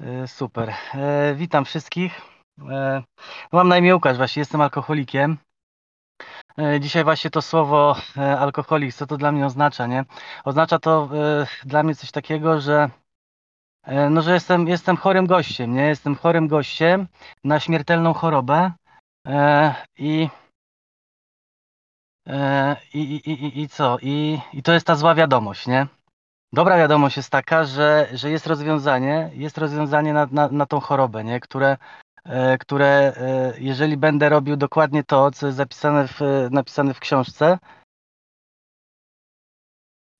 E, Super. E, Witam wszystkich. E, Mam na imię Łukasz, właśnie jestem alkoholikiem. Dzisiaj właśnie to słowo alkoholik, co to dla mnie oznacza, nie? Oznacza to dla mnie coś takiego, że no, że jestem, jestem chorym gościem, nie? Jestem chorym gościem na śmiertelną chorobę i i, i, i, i co? I, I to jest ta zła wiadomość, nie? Dobra wiadomość jest taka, że, że jest rozwiązanie, jest rozwiązanie na, na, na tą chorobę, nie? Które, e, które e, jeżeli będę robił dokładnie to, co jest zapisane w, napisane w książce,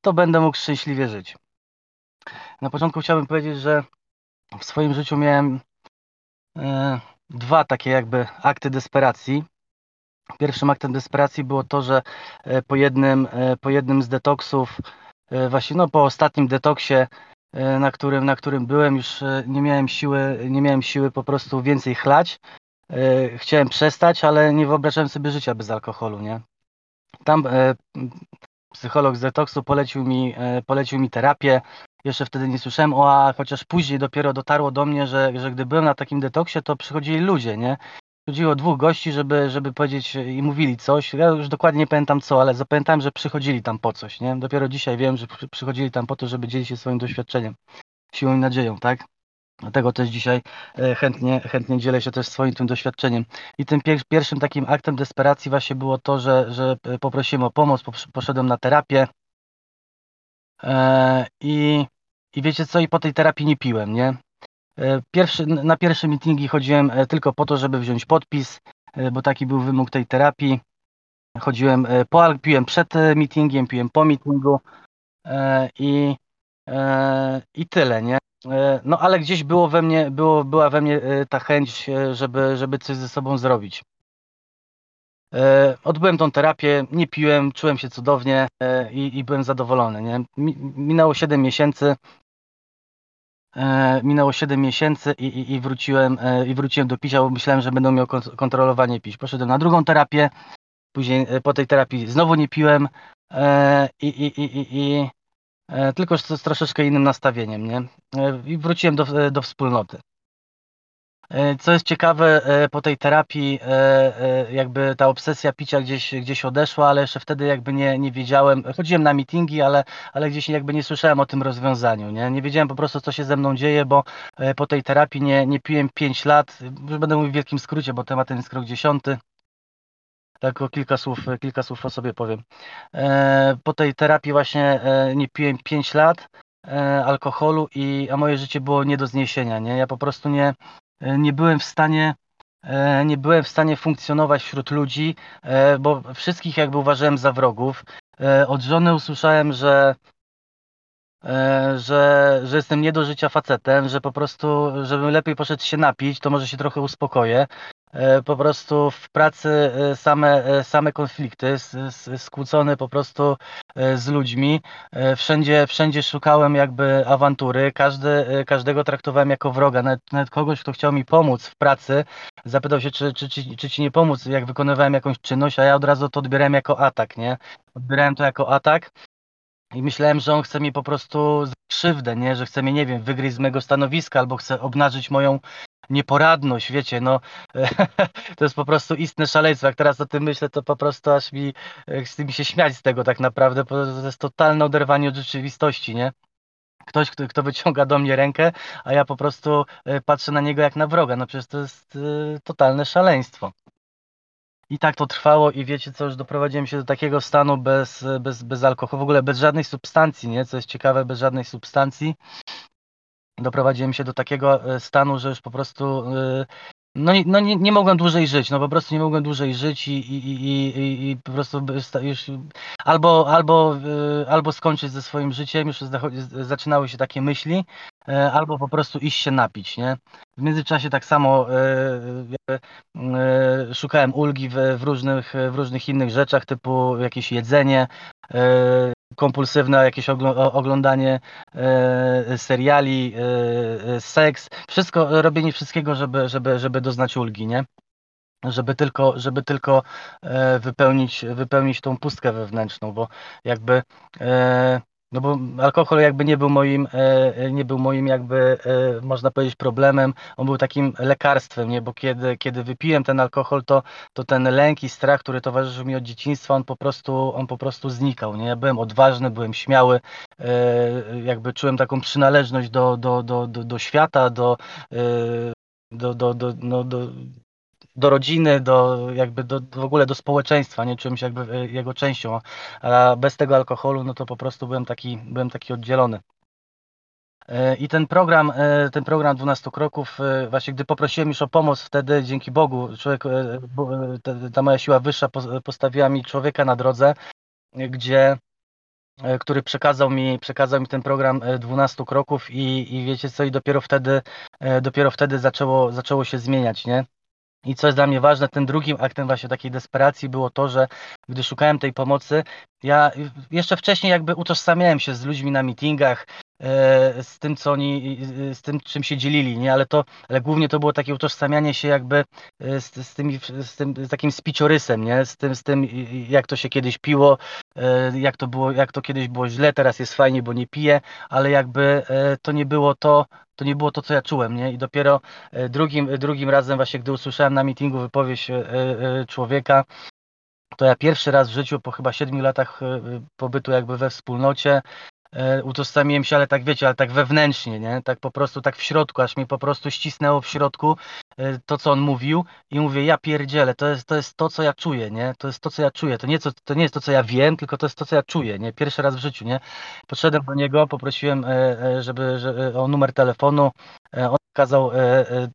to będę mógł szczęśliwie żyć. Na początku chciałbym powiedzieć, że w swoim życiu miałem e, dwa takie jakby akty desperacji. Pierwszym aktem desperacji było to, że e, po jednym, e, po jednym z detoksów właśnie no, po ostatnim detoksie, e, na którym, na którym byłem, już e, nie miałem siły, nie miałem siły po prostu więcej chlać. Chciałem przestać, ale nie wyobrażałem sobie życia bez alkoholu, nie? Tam psycholog z detoksu polecił mi, polecił mi terapię. Jeszcze wtedy nie słyszałem o A, chociaż później dopiero dotarło do mnie, że, że gdy byłem na takim detoksie, to przychodzili ludzie, nie? Chodziło dwóch gości, żeby, żeby powiedzieć i mówili coś. Ja już dokładnie nie pamiętam co, ale zapamiętałem, że przychodzili tam po coś, nie? Dopiero dzisiaj wiem, że przychodzili tam po to, żeby dzielić się swoim doświadczeniem, siłą i nadzieją, tak? Dlatego też dzisiaj e, chętnie, chętnie dzielę się też swoim tym doświadczeniem. I tym pier pierwszym takim aktem desperacji właśnie było to, że, że poprosiłem o pomoc, poszedłem na terapię e, i, i wiecie co, i po tej terapii nie piłem, nie? E, pierwszy, na pierwsze meetingi chodziłem e, tylko po to, żeby wziąć podpis, e, bo taki był wymóg tej terapii. Chodziłem po, piłem przed meetingiem, piłem po meetingu i, i tyle, nie? No ale gdzieś było we mnie, było, była we mnie ta chęć, żeby, żeby coś ze sobą zrobić. Odbyłem tą terapię, nie piłem, czułem się cudownie i, i byłem zadowolony. Nie? Minęło 7 miesięcy, minęło 7 miesięcy i, i, i, wróciłem, e, i wróciłem do picia, bo myślałem, że będą miał kontrolowanie pić. Poszedłem na drugą terapię, później e, po tej terapii znowu nie piłem i, i, i, i tylko z, z troszeczkę innym nastawieniem, nie? I wróciłem do, do wspólnoty. E, co jest ciekawe, e, po tej terapii e, jakby ta obsesja picia gdzieś, gdzieś odeszła, ale jeszcze wtedy jakby nie, nie wiedziałem, chodziłem na meetingi, ale, ale gdzieś jakby nie słyszałem o tym rozwiązaniu, nie? Nie wiedziałem po prostu, co się ze mną dzieje, bo po tej terapii nie, nie piłem 5 lat, już będę mówił w wielkim skrócie, bo tematem jest krok dziesiąty. Tak o kilka słów, kilka słów o sobie powiem. Po tej terapii właśnie nie piłem 5 lat alkoholu i a moje życie było nie do zniesienia, nie? Ja po prostu nie, nie byłem w stanie e, nie byłem w stanie funkcjonować wśród ludzi, e, bo wszystkich jakby uważałem za wrogów. Od żony usłyszałem, że że, że jestem nie do życia facetem, że po prostu, żebym lepiej poszedł się napić, to może się trochę uspokoję. E, po prostu w pracy e, same, e, same konflikty, skłócony po prostu z ludźmi. Wszędzie, wszędzie szukałem jakby awantury, Każdy, każdego traktowałem jako wroga, nawet, nawet kogoś, kto chciał mi pomóc w pracy, zapytał się, czy, czy, czy, czy ci nie pomóc, jak wykonywałem jakąś czynność, a ja od razu to odbierałem jako atak, nie? Odbierałem to jako atak. I myślałem, że on chce mi po prostu krzywdę, nie? Że chce mnie, nie wiem, wygryźć z mojego stanowiska albo chce obnażyć moją nieporadność, wiecie, no to jest po prostu istne szaleństwo. Jak teraz o tym myślę, to po prostu aż mi chce mi się śmiać z tego tak naprawdę, bo to jest totalne oderwanie od rzeczywistości, nie? Ktoś, kto, kto wyciąga do mnie rękę, a ja po prostu e, patrzę na niego jak na wroga. No przecież to jest y, totalne szaleństwo. I tak to trwało i wiecie co, już doprowadziłem się do takiego stanu bez, bez, bez alkoholu, w ogóle bez żadnej substancji, nie? Co jest ciekawe, bez żadnej substancji doprowadziłem się do takiego e, stanu, że już po prostu e, no, no nie, nie mogłem dłużej żyć, no po prostu nie mogłem dłużej żyć i, i, i, i, po prostu już albo, albo, e, albo skończyć ze swoim życiem, już zaczynały się takie myśli, albo po prostu iść się napić, nie? W międzyczasie tak samo e, e, szukałem ulgi w, w, różnych, w różnych innych rzeczach, typu jakieś jedzenie, e, kompulsywne jakieś oglądanie e, seriali, e, e, seks, wszystko, robienie wszystkiego, żeby, żeby, żeby doznać ulgi, nie? Żeby tylko, żeby tylko wypełnić, wypełnić tą pustkę wewnętrzną, bo jakby no bo alkohol jakby nie był moim, e, nie był moim jakby, e, można powiedzieć, problemem. On był takim lekarstwem, nie? Bo kiedy, kiedy wypiłem ten alkohol, to, to ten lęk i strach, który towarzyszył mi od dzieciństwa, on po prostu, on po prostu znikał, nie? Ja byłem odważny, byłem śmiały, e, jakby czułem taką przynależność do, do, do, do, do świata, do, do, do, do, no, do rodziny, do jakby do, w ogóle do społeczeństwa, nie czułem się jakby e, jego częścią, a bez tego alkoholu, no to po prostu byłem taki, byłem taki oddzielony. E, I ten program, e, ten program 12 kroków, właśnie gdy poprosiłem już o pomoc, wtedy dzięki Bogu, człowiek, ta moja siła wyższa postawiła mi człowieka na drodze, gdzie, który przekazał mi, przekazał mi ten program 12 kroków i, i wiecie co, i dopiero wtedy, dopiero wtedy zaczęło, zaczęło się zmieniać, nie? I co jest dla mnie ważne, tym drugim aktem właśnie takiej desperacji było to, że gdy szukałem tej pomocy, ja jeszcze wcześniej jakby utożsamiałem się z ludźmi na meetingach, z tym, co oni, z tym, czym się dzielili, nie? Ale to, ale głównie to było takie utożsamianie się jakby e, z, z, tymi, z tym z takim spiciorysem, nie? Z tym, z tym, jak to się kiedyś piło, e, jak to było, jak to kiedyś było źle, teraz jest fajnie, bo nie piję, ale jakby to nie było to, to nie było to, co ja czułem, nie? I dopiero e, drugim, drugim razem właśnie, gdy usłyszałem na meetingu wypowiedź e, e, człowieka, to ja pierwszy raz w życiu, po chyba siedmiu latach pobytu jakby we wspólnocie, E, utożsamiłem się, ale tak wiecie, ale tak wewnętrznie, nie? Tak po prostu, tak w środku, aż mi po prostu ścisnęło w środku e, to, co on mówił i mówię, ja pierdzielę, to jest, to jest to, co ja czuję, nie? To jest to, co ja czuję, to nie, co, to nie jest to, co ja wiem, tylko to jest to, co ja czuję, nie? Pierwszy raz w życiu, nie? Podszedłem do niego, poprosiłem, e, żeby, żeby o numer telefonu, on kazał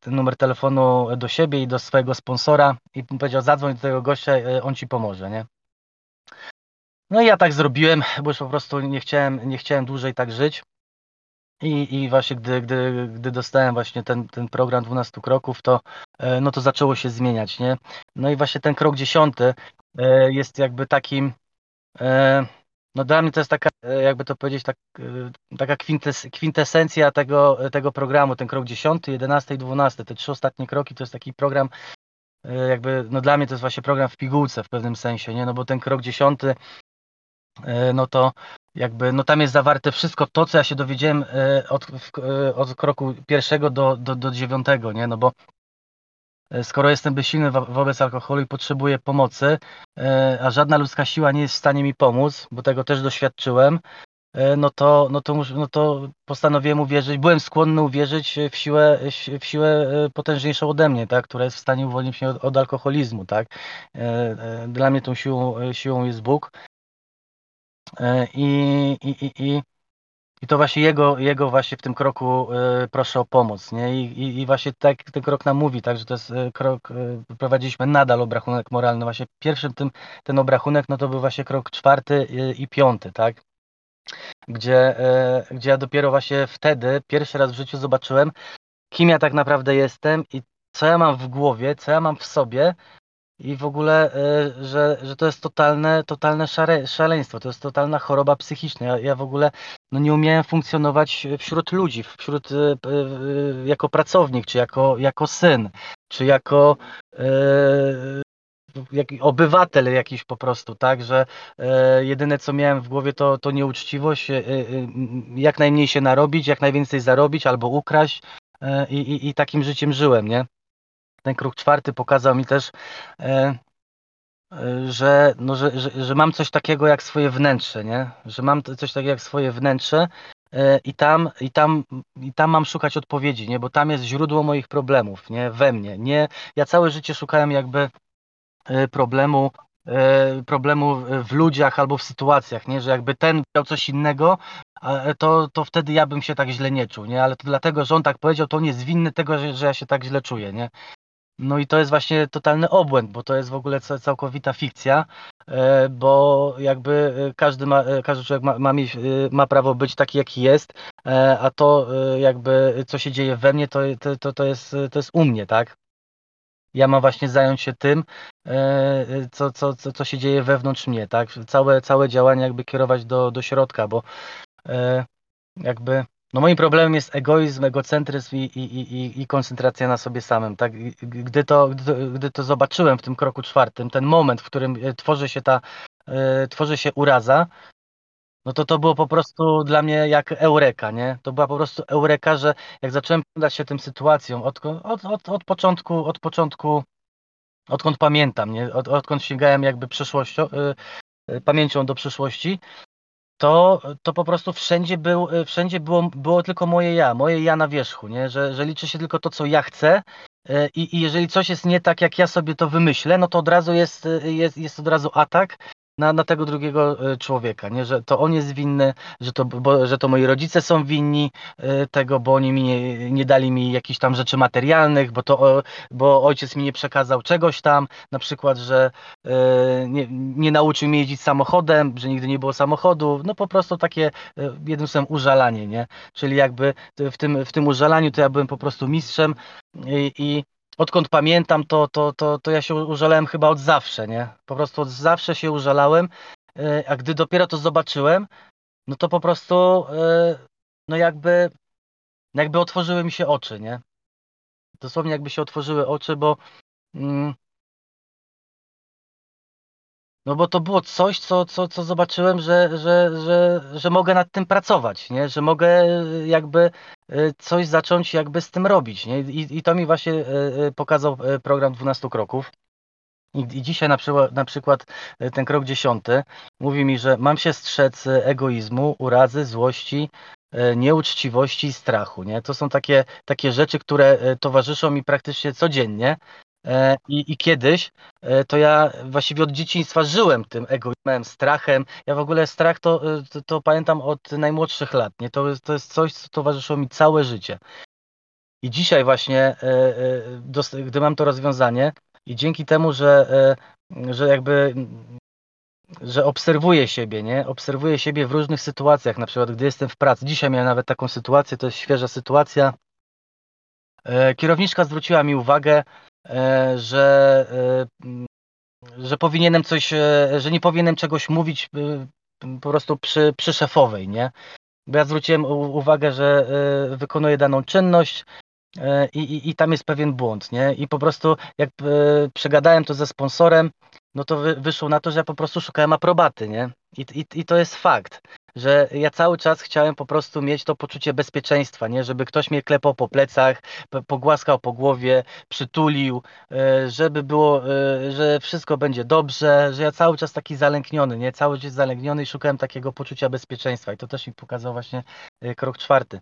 numer telefonu do siebie i do swojego sponsora i powiedział, zadzwoń do tego gościa, on ci pomoże, nie? No i ja tak zrobiłem, bo już po prostu nie chciałem, nie chciałem dłużej tak żyć. I, i właśnie gdy, gdy, gdy dostałem właśnie ten, ten program 12 kroków, to, e, no to zaczęło się zmieniać, nie? No i właśnie ten krok dziesiąty e, jest jakby takim, e, no dla mnie to jest taka, jakby to powiedzieć, tak, taka kwintes, kwintesencja tego, tego programu, ten krok dziesiąty, jedenasty i dwunasty, te trzy ostatnie kroki to jest taki program, jakby, no dla mnie to jest właśnie program w pigułce w pewnym sensie, nie? No bo ten krok dziesiąty E, no to jakby, no tam jest zawarte wszystko to, co ja się dowiedziałem e, od, e, od kroku pierwszego do, do, do dziewiątego, nie? No bo skoro jestem bezsilny wobec alkoholu i potrzebuję pomocy, a żadna ludzka siła nie jest w stanie mi pomóc, bo tego też doświadczyłem, no to, no to, no to postanowiłem uwierzyć, byłem skłonny uwierzyć w siłę, w siłę potężniejszą ode mnie, tak, która jest w stanie uwolnić mnie od, od alkoholizmu. Tak. Dla mnie tą siłą, siłą jest Bóg. E, I, i, i, i to właśnie jego, jego właśnie w tym kroku e, proszę o pomoc, nie? I, i, właśnie tak ten krok nam mówi, tak, że to jest e, krok, prowadziliśmy nadal obrachunek moralny. Właśnie pierwszym tym, ten obrachunek, no to był właśnie krok czwarty i piąty, tak? Gdzie, gdzie ja dopiero właśnie wtedy, pierwszy raz w życiu zobaczyłem, kim ja tak naprawdę jestem i co ja mam w głowie, co ja mam w sobie, i w ogóle, y, że, że to jest totalne, totalne szare, szaleństwo, to jest totalna choroba psychiczna. Ja, ja w ogóle no nie umiałem funkcjonować wśród ludzi, wśród, y, y, jako pracownik, czy jako, jako syn, czy jako jak, obywatel jakiś po prostu, tak, że jedyne co miałem w głowie to, to nieuczciwość, jak najmniej się narobić, jak najwięcej zarobić albo ukraść i, i, i takim życiem żyłem, nie? Ten krok czwarty pokazał mi też, e, e, że, no, że, że, że mam coś takiego jak swoje wnętrze, nie? Że mam coś takiego jak swoje wnętrze e, i tam, i tam, i tam mam szukać odpowiedzi, nie? Bo tam jest źródło moich problemów, nie? We mnie. Nie, ja całe życie szukałem jakby problemu problemu w ludziach albo w sytuacjach, nie? Że jakby ten miał coś innego, to, to wtedy ja bym się tak źle nie czuł, nie? Ale to dlatego, że on tak powiedział, to on jest winny tego, że, że ja się tak źle czuję, nie? No i to jest właśnie totalny obłęd, bo to jest w ogóle całkowita fikcja, e, bo jakby e, każdy, ma, e, każdy człowiek ma, ma, ma prawo być taki, jaki jest, a to jakby co się dzieje we mnie, to, to, to, jest, to jest u mnie, tak? Ja mam właśnie zająć się tym, co, co, co, co się dzieje wewnątrz mnie, tak? Całe, całe działanie jakby kierować do, do środka, bo jakby no moim problemem jest egoizm, egocentryzm i, i, i, i koncentracja na sobie samym. Tak? Gdy, to, gdy, to zobaczyłem w tym kroku czwartym, ten moment, w którym e, tworzy się ta, e, tworzy się uraza, no to to było po prostu dla mnie jak eureka, nie? To była po prostu eureka, że jak zacząłem przyglądać się tym sytuacjom od, od, od, od początku, od początku, odkąd pamiętam, nie? Od, odkąd sięgałem jakby przeszłością, y, y, pamięcią do przyszłości, to, to po prostu wszędzie, był, y, wszędzie było, było tylko moje ja, moje ja na wierzchu, nie? Że, że liczy się tylko to, co ja chcę i, i jeżeli coś jest nie tak, jak ja sobie to wymyślę, no to od razu jest, jest, jest od razu atak na, na tego drugiego e, człowieka, nie? że to on jest winny, że to, bo, że to moi rodzice są winni e, tego, bo oni mi nie, nie dali mi jakichś tam rzeczy materialnych, bo, to, bo ojciec mi nie przekazał czegoś tam, na przykład, że e, nie, nie nauczył mnie jeździć samochodem, że nigdy nie było samochodu, no po prostu takie jednym słowem użalanie, nie? Czyli jakby w tym, w tym użalaniu to ja byłem po prostu mistrzem i, i odkąd pamiętam, to, to, to, to ja się użalałem chyba od zawsze, nie? Po prostu od zawsze się użalałem, e, a gdy dopiero to zobaczyłem, no to po prostu e, no jakby jakby otworzyły mi się oczy, nie? Dosłownie jakby się otworzyły oczy, bo mm, no bo to było coś, co, co, co zobaczyłem, że, że, że, że mogę nad tym pracować, nie? że mogę e, jakby e, coś zacząć jakby z tym robić. Nie? I, i to mi właśnie e, pokazał program 12 kroków. I, dzisiaj na przykład, na przykład ten krok dziesiąty mówi mi, że mam się strzec egoizmu, urazy, złości, nieuczciwości i strachu. Nie? To są takie, takie rzeczy, które towarzyszą mi praktycznie codziennie I, I, kiedyś e, to ja właściwie od dzieciństwa żyłem tym egoizmem, strachem. Ja w ogóle strach to, e, to, to, pamiętam od najmłodszych lat. Nie? To, to jest coś, co towarzyszyło mi całe życie. I dzisiaj właśnie, gdy mam to rozwiązanie i dzięki temu, że, że jakby że obserwuję siebie, nie? Obserwuję siebie w różnych sytuacjach, na przykład gdy jestem w pracy. Dzisiaj miałem nawet taką sytuację, to jest świeża sytuacja. Kierowniczka zwróciła mi uwagę, E, że, e, że powinienem coś, e, że nie powinienem czegoś mówić po prostu przy, przy szefowej, nie? Bo ja zwróciłem uwagę, że wykonuję daną czynność, i, i, i tam jest pewien błąd, nie? I po prostu jak przegadałem to ze sponsorem, no to wy, wyszło na to, że ja po prostu szukałem aprobaty, nie? I, i, I to jest fakt że ja cały czas chciałem po prostu mieć to poczucie bezpieczeństwa, nie? Żeby ktoś mnie klepał po plecach, pogłaskał po głowie, przytulił, e, żeby było, e, że wszystko będzie dobrze, że ja cały czas taki zalękniony, nie? Cały czas zalękniony i szukałem takiego poczucia bezpieczeństwa i to też mi pokazał właśnie e, krok czwarty.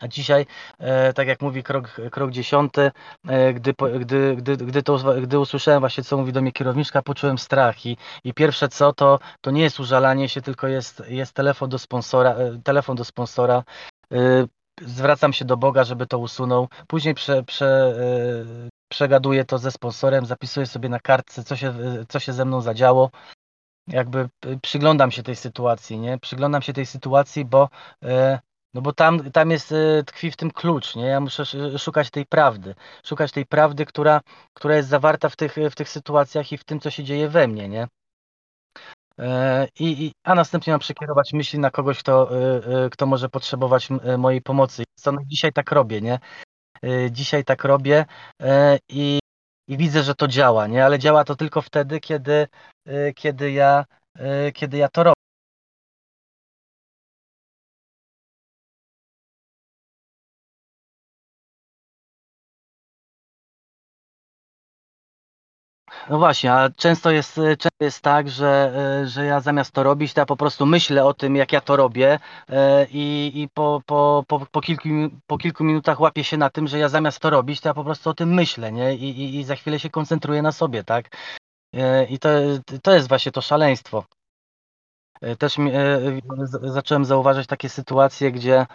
A dzisiaj, e, tak jak mówi krok, krok dziesiąty, e, gdy, gdy, gdy, gdy, to, gdy usłyszałem właśnie, co mówi do mnie kierowniczka, poczułem strach i, i pierwsze co, to, to nie jest użalanie się, tylko jest, jest telefon do sponsora, e, telefon do sponsora. Zwracam się do Boga, żeby to usunął. Później prze, prze, przegaduję to ze sponsorem, zapisuję sobie na kartce, co się, co się ze mną zadziało. Jakby przyglądam się tej sytuacji, nie? Przyglądam się tej sytuacji, bo no bo tam, tam jest, e, tkwi w tym klucz, nie? Ja muszę szukać tej prawdy. Szukać tej prawdy, która, która jest zawarta w tych, w tych sytuacjach i w tym, co się dzieje we mnie, nie? E, I, i, a następnie mam przekierować myśli na kogoś, kto, e, kto może potrzebować mojej pomocy. Co no dzisiaj tak robię, nie? Dzisiaj tak robię i, i widzę, że to działa, nie? Ale działa to tylko wtedy, kiedy, kiedy, ja, kiedy ja to robię. No właśnie, a często jest, często jest tak, że, e, że ja zamiast to robić, to ja po prostu myślę o tym, jak ja to robię e, i, i po, po, po, po, kilku, po kilku minutach łapię się na tym, że ja zamiast to robić, to ja po prostu o tym myślę, nie? I, i, i za chwilę się koncentruję na sobie, tak? E, I to, to jest właśnie to szaleństwo. Też zacząłem zauważać takie sytuacje, gdzie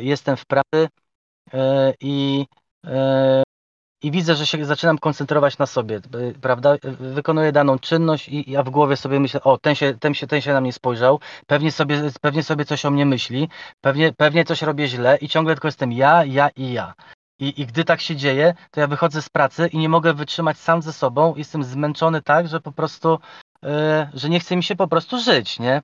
jestem w pracy i i widzę, że się zaczynam koncentrować na sobie, prawda? Wykonuję daną czynność i ja w głowie sobie myślę, o, ten się, ten się, ten się na mnie spojrzał, pewnie sobie, pewnie sobie coś o mnie myśli, pewnie, pewnie coś robię źle i ciągle tylko jestem ja, ja i ja. I, I gdy tak się dzieje, to ja wychodzę z pracy i nie mogę wytrzymać sam ze sobą, jestem zmęczony tak, że po prostu, yy, że nie chce mi się po prostu żyć, nie?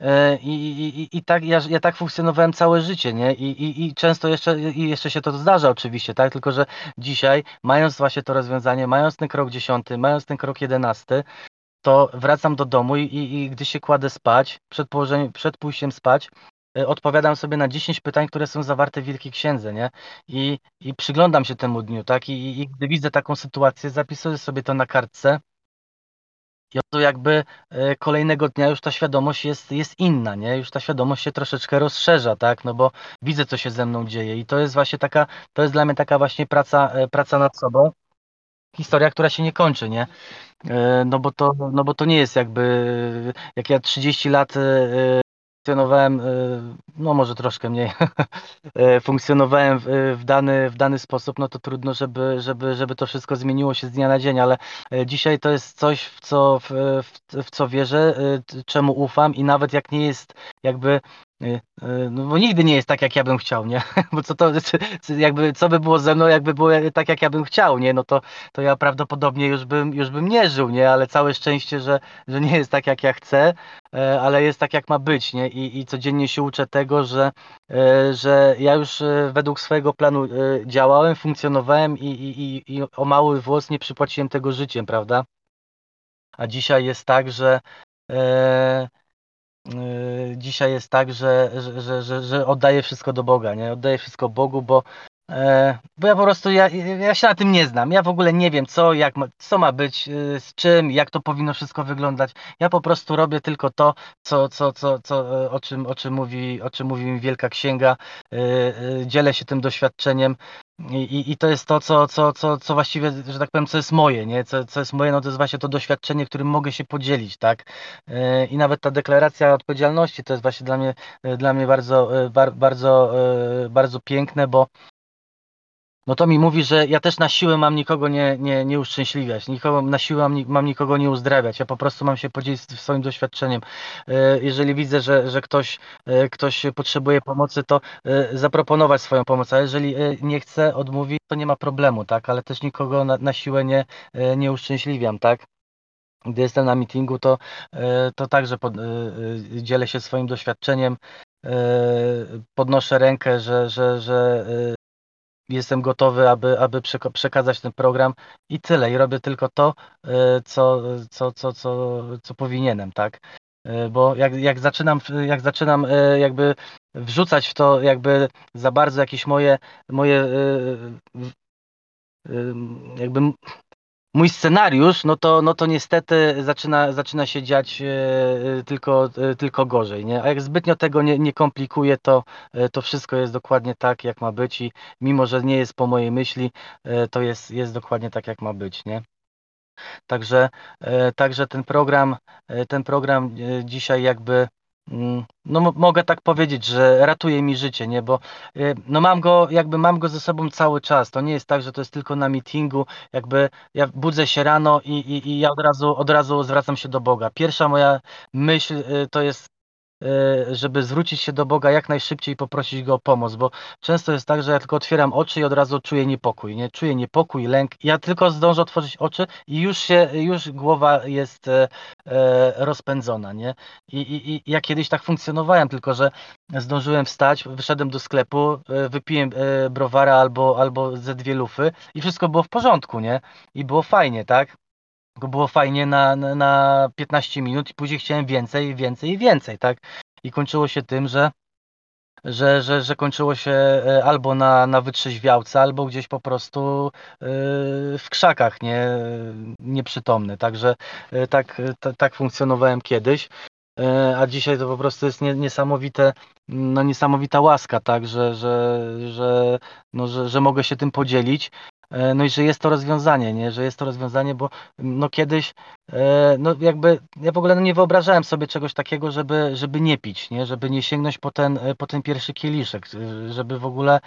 E, I, i, i tak ja, ja tak funkcjonowałem całe życie, nie? I, i, i często jeszcze, i jeszcze się to zdarza oczywiście, tak? Tylko, że dzisiaj, mając właśnie to rozwiązanie, mając ten krok dziesiąty, mając ten krok jedenasty, to wracam do domu i, i, gdy się kładę spać, przed, przed pójściem spać, y, odpowiadam sobie na 10 pytań, które są zawarte w Wielkiej Księdze, nie? I, i przyglądam się temu dniu, tak? I, I gdy widzę taką sytuację, zapisuję sobie to na kartce i to jakby e, kolejnego dnia już ta świadomość jest, jest inna, nie? Już ta świadomość się troszeczkę rozszerza, tak? No bo widzę, co się ze mną dzieje i to jest właśnie taka, to jest dla mnie taka właśnie praca, e, praca nad sobą. Historia, która się nie kończy, nie? E, no bo to, no bo to nie jest jakby, jak ja 30 lat funkcjonowałem, no może troszkę mniej, funkcjonowałem w, w, dany, w dany sposób, no to trudno, żeby, żeby, żeby to wszystko zmieniło się z dnia na dzień, ale dzisiaj to jest coś, w co, w, w, w co wierzę, czemu ufam i nawet jak nie jest jakby no bo nigdy nie jest tak, jak ja bym chciał, nie? Bo co to, jakby, co by było ze mną, jakby było tak, jak ja bym chciał, nie? No to, to ja prawdopodobnie już bym, już bym nie żył, nie? Ale całe szczęście, że, że nie jest tak, jak ja chcę, ale jest tak, jak ma być, nie? I, i codziennie się uczę tego, że, że ja już według swojego planu działałem, funkcjonowałem i, i, i o mały włos nie przypłaciłem tego życiem, prawda? A dzisiaj jest tak, że e, dzisiaj jest tak, że, że, że, że oddaję wszystko do Boga, nie? Oddaję wszystko Bogu, bo, e, bo ja po prostu, ja, ja się na tym nie znam. Ja w ogóle nie wiem, co, jak ma, co ma być, y, z czym, jak to powinno wszystko wyglądać. Ja po prostu robię tylko to, co, co, co, co, o, czym, o, czym mówi, o czym mówi mi Wielka Księga. Dzielę się tym doświadczeniem. I, I to jest to, co, co, co, co właściwie, że tak powiem, co jest moje, nie? Co, co jest moje, no to jest właśnie to doświadczenie, którym mogę się podzielić, tak? E, I nawet ta deklaracja odpowiedzialności to jest właśnie dla mnie, e, dla mnie bardzo, e, bardzo, bardzo piękne, bo no to mi mówi, że ja też na siłę mam nikogo nie, nie, nie uszczęśliwiać, nikogo, na siłę mam, mam nikogo nie uzdrawiać, ja po prostu mam się podzielić swoim doświadczeniem. E, jeżeli widzę, że, że ktoś, e, ktoś potrzebuje pomocy, to e, zaproponować swoją pomoc, a jeżeli nie chce, odmówi, to nie ma problemu, tak, ale też nikogo na, na siłę nie, nie uszczęśliwiam, tak? Gdy jestem na meetingu, to, to także pod, dzielę się swoim doświadczeniem, podnoszę rękę, że, że, że jestem gotowy, aby, aby przekazać ten program i tyle. I robię tylko to, e, co, co, co, co, co powinienem, tak? E, bo jak, jak zaczynam, jak zaczynam e, jakby wrzucać w to jakby za bardzo jakieś moje, moje jakby mój scenariusz, no to, no to niestety zaczyna, zaczyna się dziać e, tylko, e, tylko gorzej. Nie? A jak zbytnio tego nie, nie komplikuję, to, e, to wszystko jest dokładnie tak, jak ma być i mimo, że nie jest po mojej myśli, to jest, jest dokładnie tak, jak ma być. Nie? Także, także ten program, ten program dzisiaj jakby no mogę tak powiedzieć, że ratuje mi życie, nie, bo y, no mam go, jakby mam go ze sobą cały czas. To nie jest tak, że to jest tylko na meetingu, jakby ja budzę się rano i, i, i ja od razu, od razu zwracam się do Boga. Pierwsza moja myśl y, to jest żeby zwrócić się do Boga jak najszybciej i poprosić Go o pomoc, bo często jest tak, że ja tylko otwieram oczy i od razu czuję niepokój, nie? Czuję niepokój, lęk. Ja tylko zdążę otworzyć oczy i już się, już głowa jest e, e, rozpędzona, nie? I, i, I ja kiedyś tak funkcjonowałem, tylko że zdążyłem wstać, wyszedłem do sklepu, wypiłem browara albo, albo ze dwie lufy i wszystko było w porządku, nie? I było fajnie, tak? Tylko było fajnie na, na, na 15 minut i później chciałem więcej, więcej i więcej, tak? I kończyło się tym, że że, że, że kończyło się e, albo na, na wytrzeźwiałce, albo gdzieś po prostu e, w krzakach nie, nieprzytomny. Także e, tak, tak funkcjonowałem kiedyś. A dzisiaj to po prostu jest niesamowite, no niesamowita łaska, tak, że, że, że, no, że, że mogę się tym podzielić no i że jest to rozwiązanie, nie? że jest to rozwiązanie, bo no kiedyś, e, no jakby ja w ogóle no nie wyobrażałem sobie czegoś takiego, żeby, żeby nie pić, nie? żeby nie sięgnąć po ten, e, po ten pierwszy kieliszek, żeby w ogóle,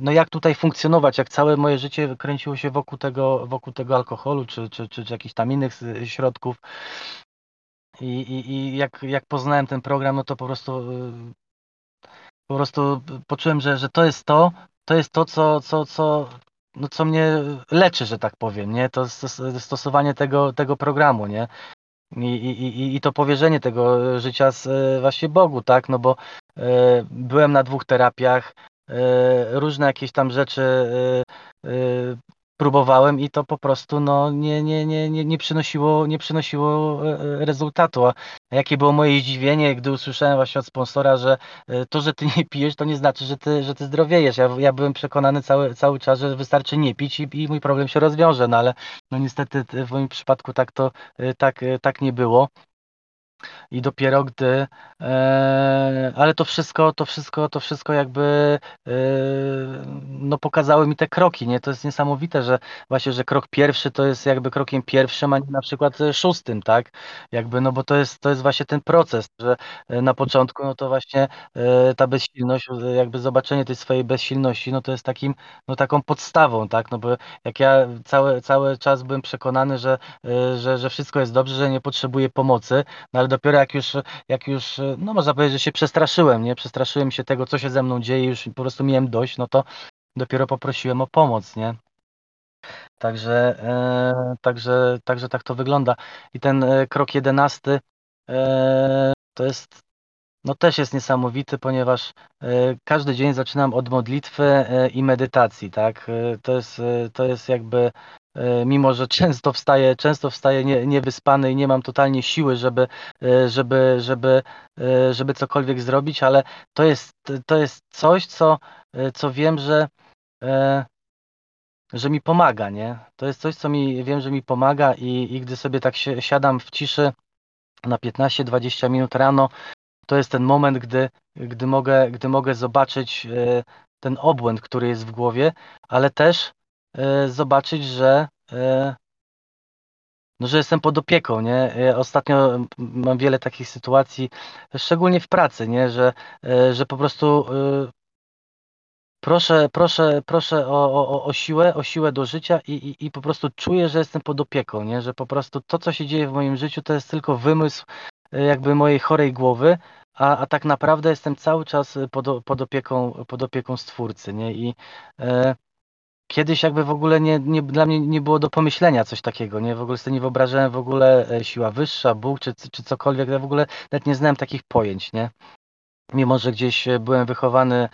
no jak tutaj funkcjonować, jak całe moje życie kręciło się wokół tego, wokół tego alkoholu, czy, czy, czy, czy jakichś tam innych środków. I, i, i jak, jak poznałem ten program, no to po prostu po prostu poczułem, że, że to jest to, to jest to, co, co, co, no co mnie leczy, że tak powiem, nie? To stosowanie tego, tego programu, nie? I, i, I to powierzenie tego życia z, e, właśnie Bogu, tak? No bo e, byłem na dwóch terapiach, e, różne jakieś tam rzeczy e próbowałem i to po prostu no, nie, nie, nie, nie, nie, przynosiło, nie przynosiło e, e, rezultatu. A jakie było moje zdziwienie, gdy usłyszałem właśnie od sponsora, że e, to, że ty nie pijesz, to nie znaczy, że ty, że ty zdrowiejesz. Ja, ja byłem przekonany cały, cały czas, że wystarczy nie pić i, i mój problem się rozwiąże, no ale no niestety w moim przypadku tak to tak, tak nie było i dopiero gdy, e, ale to wszystko, to wszystko, to wszystko jakby e, no pokazały mi te kroki, nie? To jest niesamowite, że właśnie, że krok pierwszy to jest jakby krokiem pierwszym, a nie na przykład szóstym, tak? Jakby, no bo to jest, to jest właśnie ten proces, że e, na początku, no to właśnie e, ta bezsilność, jakby zobaczenie tej swojej bezsilności, no to jest takim, no taką podstawą, tak? No bo jak ja cały, cały czas byłem przekonany, że, e, że, że wszystko jest dobrze, że nie potrzebuję pomocy, no ale dopiero jak już, jak już, no można powiedzieć, że się przestraszyłem, nie? Przestraszyłem się tego, co się ze mną dzieje, już po prostu miałem dość, no to dopiero poprosiłem o pomoc, nie? Także, e, także, także tak to wygląda. I ten e, krok jedenasty e, to jest, no też jest niesamowity, ponieważ e, każdy dzień zaczynam od modlitwy e, i medytacji, tak? E, to jest, to jest jakby mimo że często wstaję, często wstaję nie, niewyspany i nie mam totalnie siły, żeby, żeby, żeby, żeby cokolwiek zrobić, ale to jest, to jest coś, co, co wiem, że, że mi pomaga, nie? To jest coś, co mi wiem, że mi pomaga i, i gdy sobie tak siadam w ciszy na 15-20 minut rano, to jest ten moment, gdy, gdy, mogę, gdy mogę zobaczyć ten obłęd, który jest w głowie, ale też E, zobaczyć, że e, no, że jestem pod opieką, nie? E, ostatnio mam wiele takich sytuacji, szczególnie w pracy, nie? Że, że po prostu proszę, proszę, proszę o, o, o siłę, o siłę do życia i, i, i po prostu czuję, że jestem pod opieką, nie? Że po prostu to, co się dzieje w moim życiu, to jest tylko wymysł jakby mojej chorej głowy, a, a tak naprawdę jestem cały czas pod, pod, opieką, pod opieką Stwórcy, nie? I e, kiedyś jakby w ogóle nie, nie, dla mnie nie było do pomyślenia coś takiego, nie? W ogóle sobie nie wyobrażałem w ogóle e, siła wyższa, Bóg czy, czy cokolwiek, ja w ogóle nawet nie znałem takich pojęć, nie? Mimo, że gdzieś e, byłem wychowany e,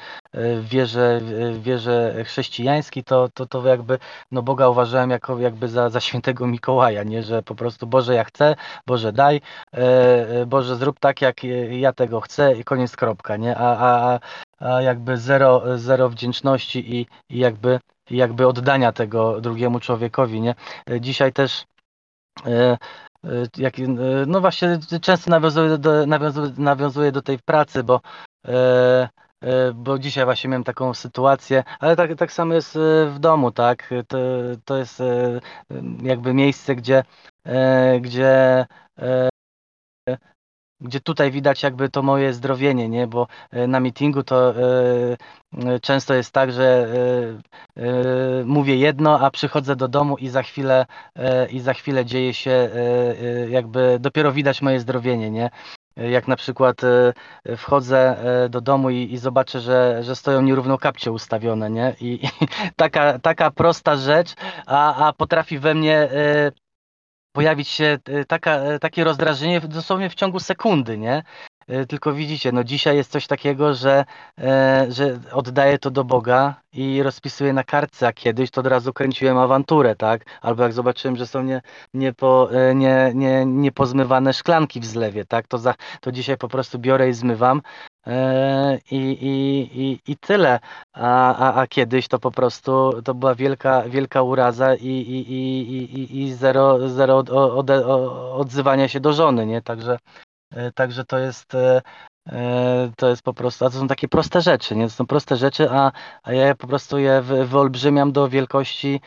w wierze, w wierze chrześcijańskiej, to, to, to jakby no Boga uważałem jako jakby za, za świętego Mikołaja, nie? Że po prostu Boże ja chcę, Boże daj, Boże zrób tak jak ja tego chcę i koniec kropka, nie? A, a, a jakby zero, zero wdzięczności i, i jakby jakby oddania tego drugiemu człowiekowi, nie? E, dzisiaj też e, e, jak, no właśnie często nawiązuję do, nawiązuję, nawiązuję do tej pracy, bo bo dzisiaj właśnie miałem taką sytuację, ale tak, tak samo jest w domu, tak? To, to jest jakby miejsce, gdzie, gdzie gdzie tutaj widać jakby to moje zdrowienie, nie? Bo e, na meetingu to e, e, często jest tak, że mówię jedno, a przychodzę do domu i za chwilę i za chwilę dzieje się jakby dopiero widać moje zdrowienie, nie? Jak na przykład wchodzę do domu i, i zobaczę, że, że stoją nierówno kapcie ustawione, nie? I, i taka, taka prosta rzecz, a, a potrafi we mnie pojawić się e, taka, e, takie rozdrażnienie dosłownie w ciągu sekundy, nie? E, tylko widzicie, no dzisiaj jest coś takiego, że, że oddaję to do Boga i rozpisuję na kartce, a kiedyś to od razu kręciłem awanturę, tak? Albo jak zobaczyłem, że są nie, nie, po, nie, nie, niepozmywane szklanki w zlewie, tak? To, za, to dzisiaj po prostu biorę i zmywam, i, i, i, i tyle. A, a, a kiedyś to po prostu to była wielka, wielka uraza i, i, i, i, zero, zero od, od, od, odzywania się do żony, nie? Także, e, także to jest e, E, to jest po prostu, a to są takie proste rzeczy, nie? To są proste rzeczy, a, a ja po prostu je wyolbrzymiam do wielkości,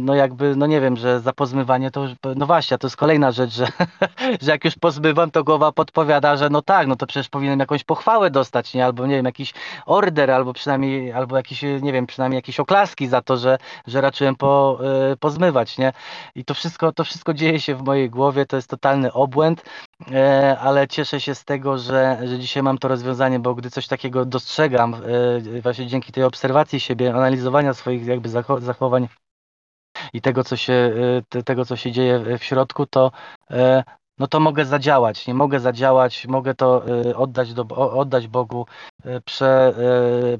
no jakby, no nie wiem, że za pozmywanie to no właśnie, to jest kolejna rzecz, że, że jak już pozmywam, to głowa podpowiada, że no tak, no to przecież powinienem jakąś pochwałę dostać, nie? Albo nie wiem, jakiś order, albo przynajmniej, albo jakiś, nie wiem, przynajmniej jakieś oklaski za to, że, że raczyłem po, e, pozmywać, nie? I to wszystko, to wszystko dzieje się w mojej głowie, to jest totalny obłęd, ale cieszę się z tego, że, że dzisiaj mam to rozwiązanie, bo gdy coś takiego dostrzegam, e, właśnie dzięki tej obserwacji siebie, analizowania swoich jakby zachowań i tego, co się, e, tego, co się dzieje w środku, to, e, no to mogę zadziałać, nie mogę zadziałać, mogę to y, oddać, do, oddać Bogu, prze,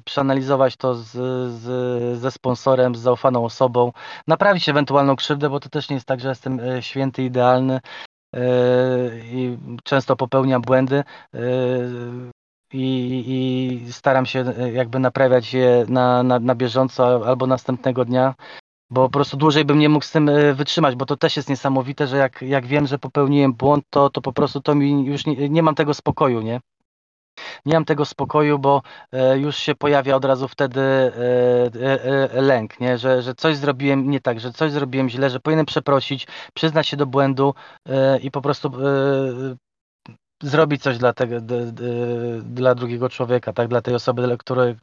przeanalizować to z, z, ze sponsorem, z zaufaną osobą, naprawić ewentualną krzywdę, bo to też nie jest tak, że jestem święty, idealny i często popełniam błędy i, i staram się jakby naprawiać je na, na, na bieżąco albo następnego dnia bo po prostu dłużej bym nie mógł z tym e, wytrzymać, bo to też jest niesamowite, że jak, jak wiem, że popełniłem błąd, to, to po prostu to mi już nie, nie mam tego spokoju, nie? Nie mam tego spokoju, bo e, już się pojawia od razu wtedy e, lęk, nie? Że, że coś zrobiłem nie tak, że coś zrobiłem źle, że powinienem przeprosić, przyznać się do błędu i po prostu zrobić coś dla, tego, dla drugiego człowieka, tak, dla tej osoby, który,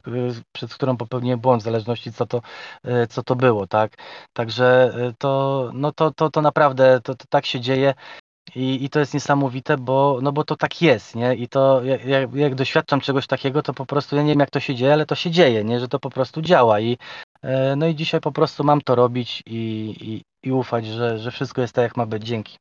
przed którą popełniłem błąd, w zależności co to, e, co to było, tak. Także e, to, no to, to, to naprawdę to, to tak się dzieje. I, I to jest niesamowite, bo, no bo to tak jest, nie? I to jak, jak doświadczam czegoś takiego, to po prostu ja nie wiem jak to się dzieje, ale to się dzieje, nie? Że to po prostu działa. I, e, no i dzisiaj po prostu mam to robić i, i, i ufać, że, że wszystko jest tak jak ma być. Dzięki.